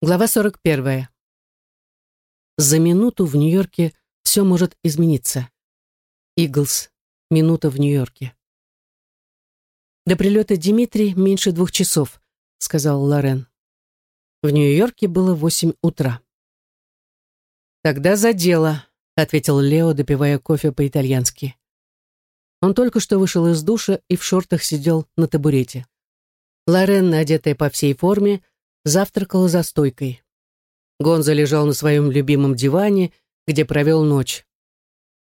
Глава 41. За минуту в Нью-Йорке все может измениться. Иглс. Минута в Нью-Йорке. До прилета Димитрий меньше двух часов, сказал Лорен. В Нью-Йорке было восемь утра. Тогда за дело, ответил Лео, допивая кофе по-итальянски. Он только что вышел из душа и в шортах сидел на табурете. Лорен, одетая по всей форме, завтракала за стойкой. Гонза лежал на своем любимом диване, где провел ночь.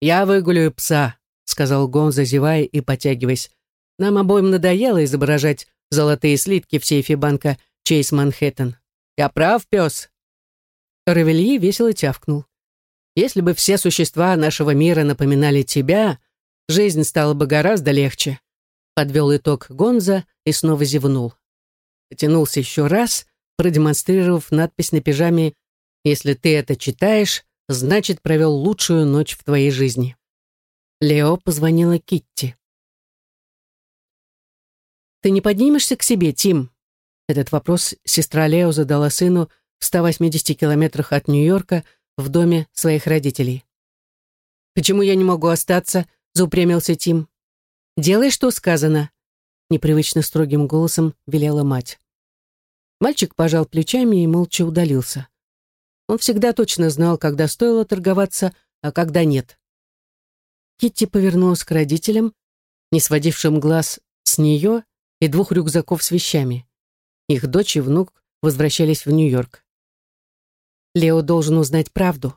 «Я выгуляю пса», — сказал Гонза, зевая и потягиваясь. «Нам обоим надоело изображать золотые слитки в сейфе банка Чейз Манхэттен. Я прав, пес?» Равельи весело тявкнул. «Если бы все существа нашего мира напоминали тебя, жизнь стала бы гораздо легче», — подвел итог Гонза и снова зевнул. Потянулся еще раз продемонстрировав надпись на пижаме «Если ты это читаешь, значит, провел лучшую ночь в твоей жизни». Лео позвонила Китти. «Ты не поднимешься к себе, Тим?» Этот вопрос сестра Лео задала сыну в 180 километрах от Нью-Йорка в доме своих родителей. «Почему я не могу остаться?» — заупрямился Тим. «Делай, что сказано», — непривычно строгим голосом велела мать. Мальчик пожал плечами и молча удалился. Он всегда точно знал, когда стоило торговаться, а когда нет. Китти повернулась к родителям, не сводившим глаз с нее и двух рюкзаков с вещами. Их дочь и внук возвращались в Нью-Йорк. Лео должен узнать правду.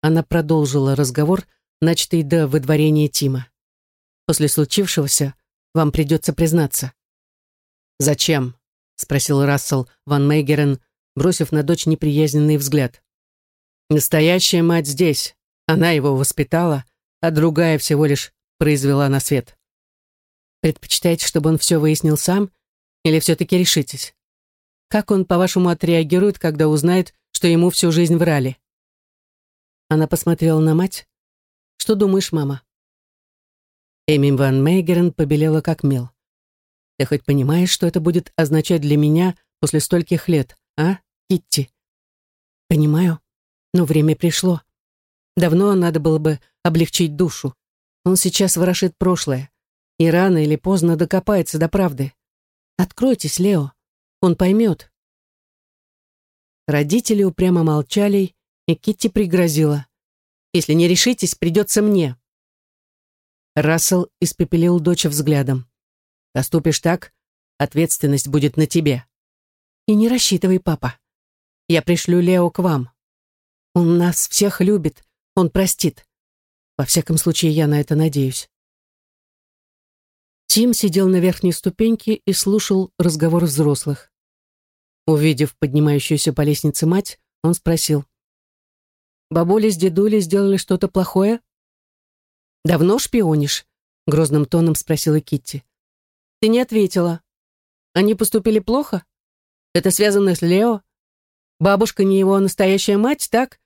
Она продолжила разговор, начатый до выдворения Тима. После случившегося вам придется признаться. «Зачем?» — спросил Рассел Ван Мейгерен, бросив на дочь неприязненный взгляд. «Настоящая мать здесь. Она его воспитала, а другая всего лишь произвела на свет. Предпочитаете, чтобы он все выяснил сам, или все-таки решитесь? Как он, по-вашему, отреагирует, когда узнает, что ему всю жизнь врали?» Она посмотрела на мать. «Что думаешь, мама?» Эми Ван Мейгерен побелела как мел. Ты хоть понимаешь, что это будет означать для меня после стольких лет, а, Китти? Понимаю, но время пришло. Давно надо было бы облегчить душу. Он сейчас ворошит прошлое, и рано или поздно докопается до правды. Откройтесь, Лео, он поймет. Родители упрямо молчали, и Китти пригрозила. «Если не решитесь, придется мне». Рассел испепелил дочь взглядом. Поступишь так, ответственность будет на тебе. И не рассчитывай, папа. Я пришлю Лео к вам. Он нас всех любит, он простит. Во всяком случае, я на это надеюсь. Тим сидел на верхней ступеньке и слушал разговор взрослых. Увидев поднимающуюся по лестнице мать, он спросил. «Бабуля с дедулей сделали что-то плохое?» «Давно шпионишь?» — грозным тоном спросила Китти. Ты не ответила. Они поступили плохо? Это связано с Лео? Бабушка не его настоящая мать, так?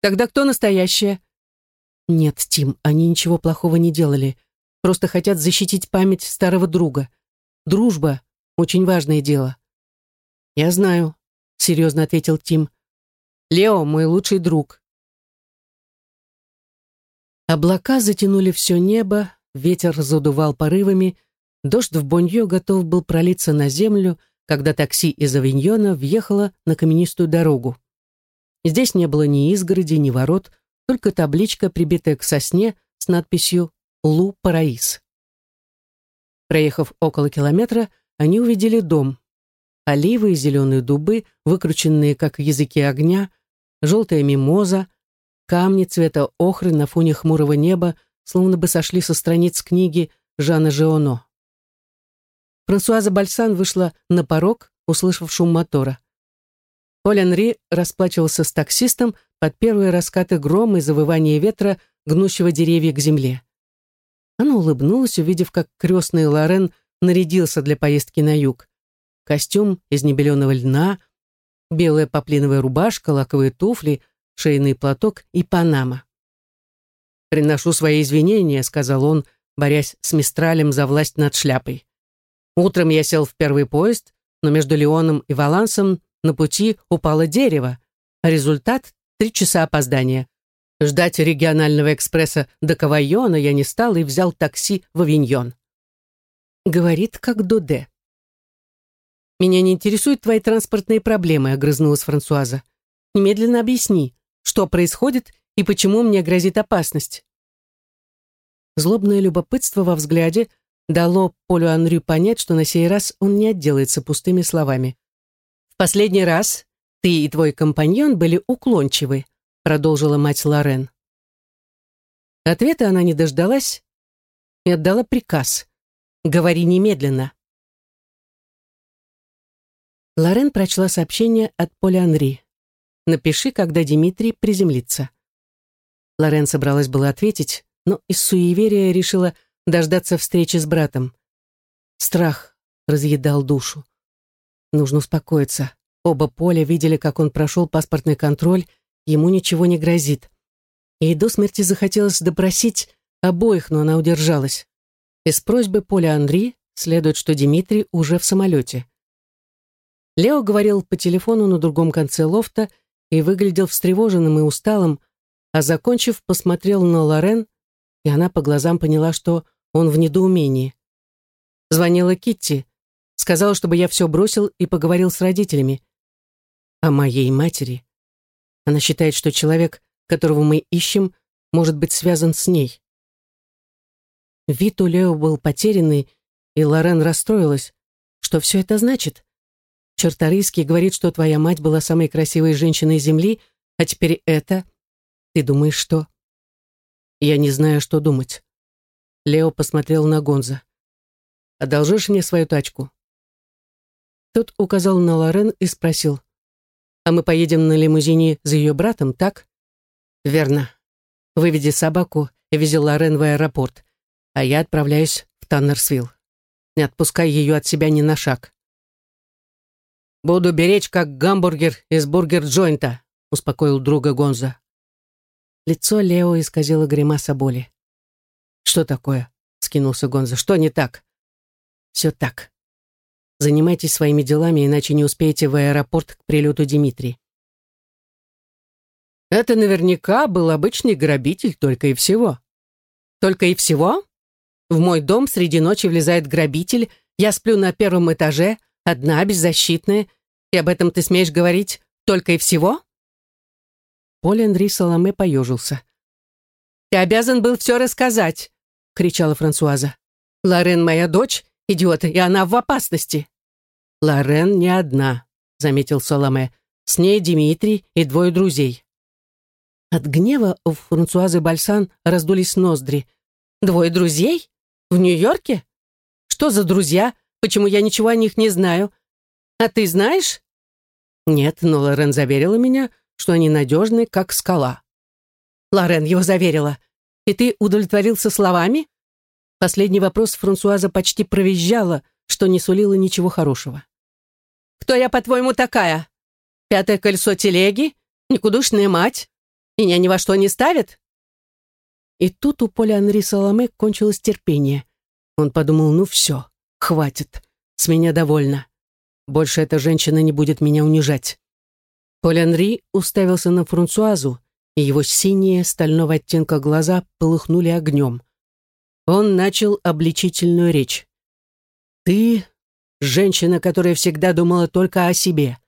Тогда кто настоящая? Нет, Тим, они ничего плохого не делали. Просто хотят защитить память старого друга. Дружба — очень важное дело. Я знаю, — серьезно ответил Тим. Лео — мой лучший друг. Облака затянули все небо, ветер задувал порывами, Дождь в Боньо готов был пролиться на землю, когда такси из Авиньона въехало на каменистую дорогу. Здесь не было ни изгороди, ни ворот, только табличка, прибитая к сосне с надписью «Лу Параис». Проехав около километра, они увидели дом. Оливы и зеленые дубы, выкрученные как языки огня, желтая мимоза, камни цвета охры на фоне хмурого неба, словно бы сошли со страниц книги Жана Жионо. Франсуаза Бальсан вышла на порог, услышав шум мотора. Поль Анри расплачивался с таксистом под первые раскаты грома и завывания ветра, гнущего деревья к земле. Она улыбнулась, увидев, как крестный Лорен нарядился для поездки на юг. Костюм из небеленого льна, белая поплиновая рубашка, лаковые туфли, шейный платок и панама. «Приношу свои извинения», — сказал он, борясь с Мистралем за власть над шляпой. Утром я сел в первый поезд, но между Леоном и Валансом на пути упало дерево, а результат — три часа опоздания. Ждать регионального экспресса до Кавайона я не стал и взял такси в Авиньон. Говорит, как Доде. «Меня не интересуют твои транспортные проблемы», — огрызнулась Франсуаза. «Немедленно объясни, что происходит и почему мне грозит опасность». Злобное любопытство во взгляде дало Полю Анрю понять, что на сей раз он не отделается пустыми словами. «В последний раз ты и твой компаньон были уклончивы», продолжила мать Лорен. Ответа она не дождалась и отдала приказ. «Говори немедленно». Лорен прочла сообщение от Поля Анри. «Напиши, когда Дмитрий приземлится». Лорен собралась было ответить, но из суеверия решила дождаться встречи с братом. Страх разъедал душу. Нужно успокоиться. Оба Поля видели, как он прошел паспортный контроль, ему ничего не грозит. Ей до смерти захотелось допросить обоих, но она удержалась. Из просьбы Поля Андри следует, что Дмитрий уже в самолете. Лео говорил по телефону на другом конце лофта и выглядел встревоженным и усталым, а закончив, посмотрел на Лорен, и она по глазам поняла, что он в недоумении. Звонила Китти, сказала, чтобы я все бросил и поговорил с родителями. О моей матери. Она считает, что человек, которого мы ищем, может быть связан с ней. Вид у Лео был потерянный, и Лорен расстроилась. Что все это значит? Черторийский говорит, что твоя мать была самой красивой женщиной Земли, а теперь это... Ты думаешь, что... Я не знаю, что думать. Лео посмотрел на Гонза. «Одолжишь мне свою тачку?» Тот указал на Лорен и спросил. А мы поедем на лимузине за ее братом, так? Верно. Выведи собаку и вези Лорен в аэропорт, а я отправляюсь в Таннерсвилл. Не отпускай ее от себя ни на шаг. «Буду беречь, как гамбургер из бургер-джойнта», успокоил друга Гонза. Лицо Лео исказило гримаса боли. «Что такое?» — скинулся Гонза. «Что не так?» «Все так. Занимайтесь своими делами, иначе не успеете в аэропорт к прилету Дмитрий. Это наверняка был обычный грабитель, только и всего. Только и всего? В мой дом среди ночи влезает грабитель, я сплю на первом этаже, одна, беззащитная, и об этом ты смеешь говорить только и всего? Поль Андрей Соломе поежился. «Ты обязан был все рассказать!» — кричала Франсуаза. «Лорен моя дочь, идиот, и она в опасности!» «Лорен не одна», — заметил Соломе. «С ней Дмитрий и двое друзей». От гнева у Франсуазы Бальсан раздулись ноздри. «Двое друзей? В Нью-Йорке? Что за друзья? Почему я ничего о них не знаю? А ты знаешь?» «Нет, но Лорен заверила меня, что они надежны, как скала». Лорен его заверила. «И ты удовлетворился словами?» Последний вопрос Франсуаза почти провизжала, что не сулило ничего хорошего. Кто я, по-твоему, такая? Пятое кольцо телеги? Никудушная мать? Меня ни во что не ставит?» И тут у Поля Анри Соломе кончилось терпение. Он подумал, ну все, хватит, с меня довольно. Больше эта женщина не будет меня унижать. Поль Анри уставился на Франсуазу, и его синие стального оттенка глаза полыхнули огнем. Он начал обличительную речь. «Ты Женщина, которая всегда думала только о себе.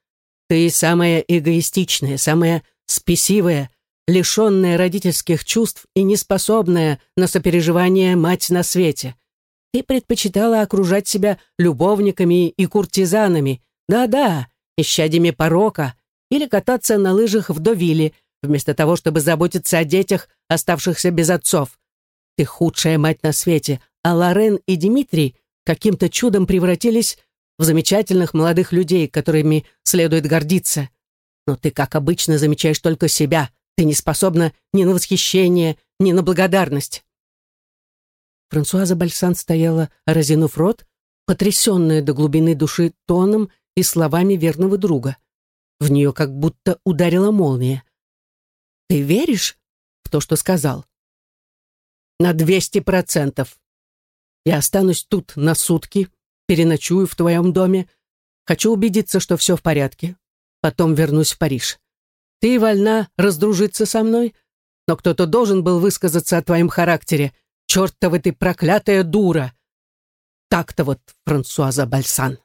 Ты самая эгоистичная, самая спесивая, лишенная родительских чувств и неспособная на сопереживание мать на свете. Ты предпочитала окружать себя любовниками и куртизанами, да-да, исчадьями порока, или кататься на лыжах в Довиле, вместо того, чтобы заботиться о детях, оставшихся без отцов. Ты худшая мать на свете, а Лорен и Дмитрий каким-то чудом превратились в замечательных молодых людей, которыми следует гордиться. Но ты, как обычно, замечаешь только себя. Ты не способна ни на восхищение, ни на благодарность. Франсуаза Бальсан стояла, разинув рот, потрясенная до глубины души тоном и словами верного друга. В нее как будто ударила молния. «Ты веришь в то, что сказал?» «На двести процентов. Я останусь тут на сутки, переночую в твоем доме. Хочу убедиться, что все в порядке. потом вернусь в Париж. Ты вольна раздружиться со мной, но кто-то должен был высказаться о твоем характере. Чертова ты проклятая дура! Так-то вот, Франсуаза Бальсан.